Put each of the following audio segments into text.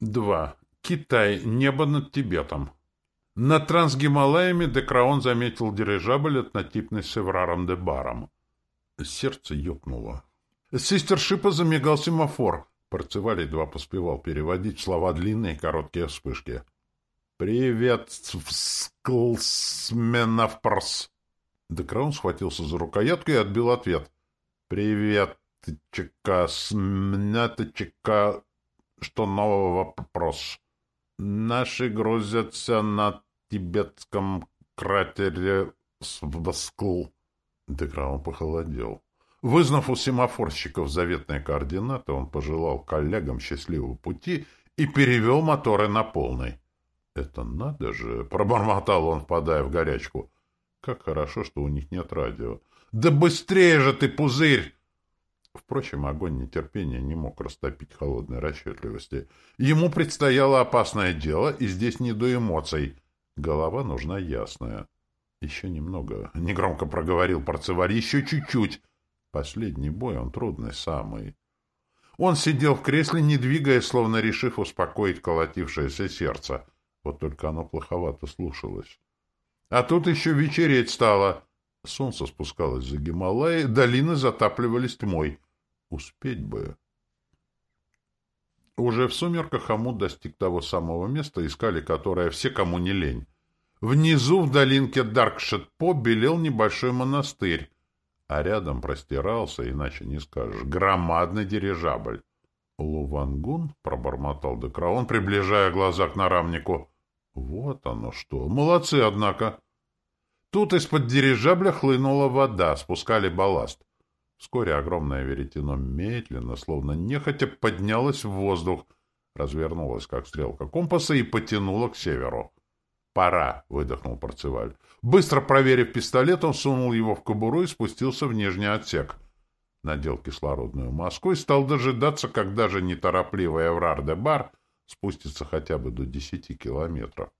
2. Китай. Небо над Тибетом. Над Трансгималаями Декраон заметил дирижабль однотипный с Эвраром де Баром. Сердце ёкнуло. Систершипа замигал семафор. Парцеваль едва поспевал переводить слова длинные короткие вспышки. «Привет, всклсменавпрс!» Декраон схватился за рукоятку и отбил ответ. «Привет, чека, что нового вопрос?» «Наши грузятся на тибетском кратере Свдаскл». Декраон похолодел. Вызнав у семафорщиков заветные координаты, он пожелал коллегам счастливого пути и перевел моторы на полный. «Это надо же!» — пробормотал он, впадая в горячку. «Как хорошо, что у них нет радио!» «Да быстрее же ты, пузырь!» Впрочем, огонь нетерпения не мог растопить холодной расчетливости. Ему предстояло опасное дело, и здесь не до эмоций. Голова нужна ясная. «Еще немного», — негромко проговорил Парцеварь, — «еще чуть-чуть». Последний бой, он трудный самый. Он сидел в кресле, не двигаясь, словно решив успокоить колотившееся сердце. Вот только оно плоховато слушалось. А тут еще вечереть стало. Солнце спускалось за Гималаи, долины затапливались тьмой. Успеть бы. Уже в сумерках Амуд достиг того самого места, искали которое все, кому не лень. Внизу, в долинке Даркшетпо, белел небольшой монастырь, а рядом простирался, иначе не скажешь, громадный дирижабль. «Лувангун?» — пробормотал Декраон, приближая глаза к нарамнику. Вот оно что. Молодцы, однако. Тут из-под дирижабля хлынула вода, спускали балласт. Вскоре огромное веретено медленно, словно нехотя, поднялось в воздух, развернулось, как стрелка компаса, и потянуло к северу. «Пора!» — выдохнул Парцеваль. Быстро проверив пистолет, он сунул его в кобуру и спустился в нижний отсек. Надел кислородную маску и стал дожидаться, когда же неторопливый Эврар-де-Бар — спустится хотя бы до десяти километров.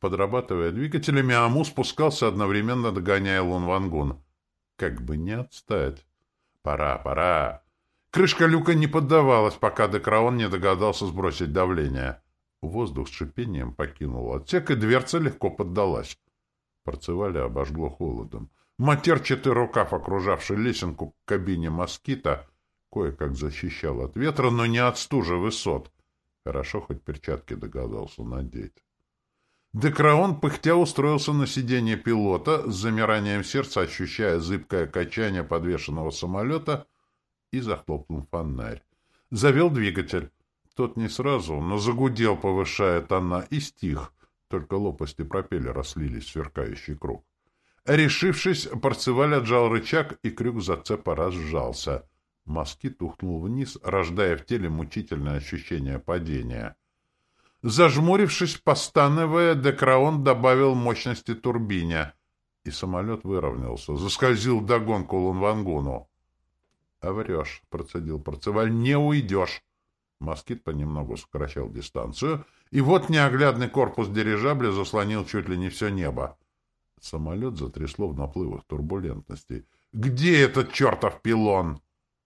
Подрабатывая двигателями, Аму спускался, одновременно догоняя Лунвангун. Как бы не отстать. Пора, пора. Крышка люка не поддавалась, пока Декраон не догадался сбросить давление. Воздух с шипением покинул отсек, и дверца легко поддалась. Парцевали обожгло холодом. Матерчатый рукав, окружавший лесенку к кабине москита, кое-как защищал от ветра, но не от стужи высот. Хорошо, хоть перчатки догадался надеть. Декраон пыхтя устроился на сиденье пилота, с замиранием сердца ощущая зыбкое качание подвешенного самолета, и захлопнул фонарь. Завел двигатель. Тот не сразу, но загудел, повышая тона, и стих. Только лопасти пропеллера слились в сверкающий круг. Решившись, Парцеваль отжал рычаг, и крюк зацепа разжался. Москит ухнул вниз, рождая в теле мучительное ощущение падения. Зажмурившись, постановая, Декраон добавил мощности турбине, и самолет выровнялся, заскользил вдогонку Лунвангуну. — врешь, — процедил Парцеваль, — не уйдешь. Москит понемногу сокращал дистанцию, и вот неоглядный корпус дирижабля заслонил чуть ли не все небо. Самолет затрясло в наплывах турбулентности. «Где этот чертов пилон?»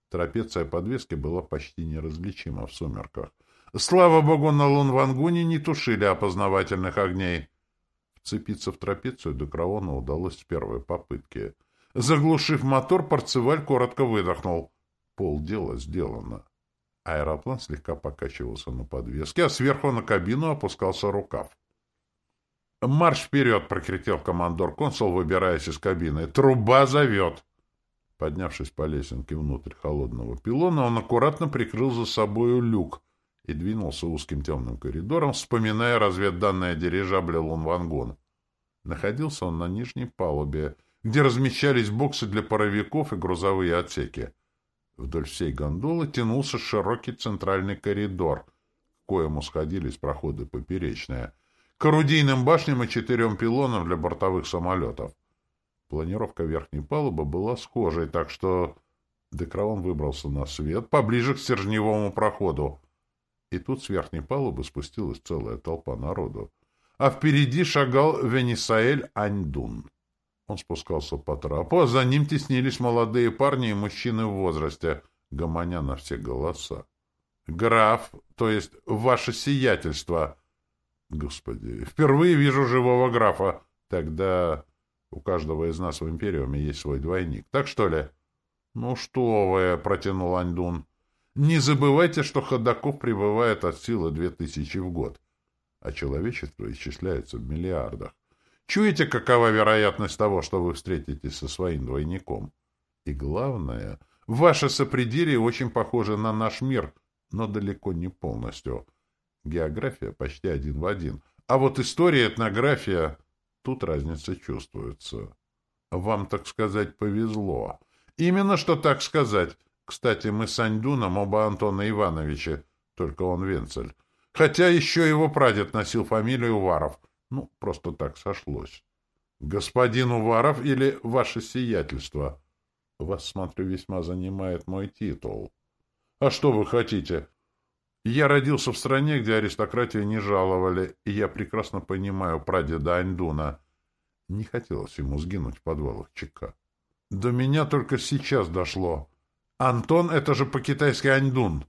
Трапеция подвески была почти неразличима в сумерках. Слава богу, на Лунвангуне не тушили опознавательных огней. Вцепиться в трапецию Декраону удалось с первой попытки. Заглушив мотор, Парцеваль коротко выдохнул. Полдела сделано. Аэроплан слегка покачивался на подвеске, а сверху на кабину опускался рукав. «Марш вперед!» — прокричал командор-консул, выбираясь из кабины. «Труба зовет!» Поднявшись по лесенке внутрь холодного пилона, он аккуратно прикрыл за собою люк и двинулся узким темным коридором, вспоминая разведданные дирижабля Лунвангон. Находился он на нижней палубе, где размещались боксы для паровиков и грузовые отсеки. Вдоль всей гондолы тянулся широкий центральный коридор, к коему сходились проходы поперечные, к орудийным башням и четырем пилонам для бортовых самолетов. Планировка верхней палубы была схожей, так что Декраон выбрался на свет, поближе к стержневому проходу. И тут с верхней палубы спустилась целая толпа народу. А впереди шагал Венесаэль Аньдун. Он спускался по трапу, а за ним теснились молодые парни и мужчины в возрасте, гомоня на все голоса. Граф, то есть ваше сиятельство. Господи, впервые вижу живого графа. Тогда у каждого из нас в Империуме есть свой двойник. Так что ли? Ну что вы, протянул Андун. Не забывайте, что ходаков прибывает от силы две тысячи в год, а человечество исчисляется в миллиардах. Чуете, какова вероятность того, что вы встретитесь со своим двойником? И главное, ваше сопределье очень похоже на наш мир, но далеко не полностью. География почти один в один. А вот история, этнография... Тут разница чувствуется. Вам, так сказать, повезло. Именно что так сказать. Кстати, мы с Андуном оба Антона Ивановича, только он Венцель. Хотя еще его прадед носил фамилию Уваров. Ну, просто так сошлось. Господин Уваров или ваше сиятельство? Вас, смотрю, весьма занимает мой титул. А что вы хотите? Я родился в стране, где аристократию не жаловали, и я прекрасно понимаю прадеда Андуна. Не хотелось ему сгинуть в подвалах ЧК. До меня только сейчас дошло. Антон — это же по-китайски Аньдун.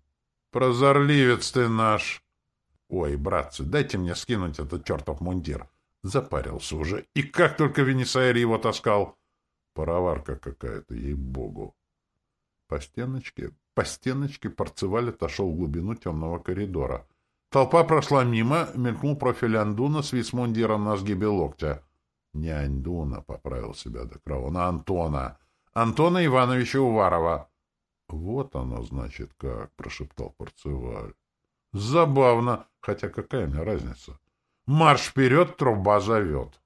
Прозорливец ты наш. Ой, братцы, дайте мне скинуть этот чертов мундир. Запарился уже. И как только Венесаэль его таскал. Пароварка какая-то, ей-богу. По стеночке, по стеночке Парцеваль отошел в глубину темного коридора. Толпа прошла мимо, мелькнул профиль Андуна с вицмундиром на сгибе локтя. Не Андуна, поправил себя до крова, Антона. Антона Ивановича Уварова. — Вот оно, значит, как, — прошептал Парцеваль. — Забавно, хотя какая мне разница? Марш вперед, труба зовет.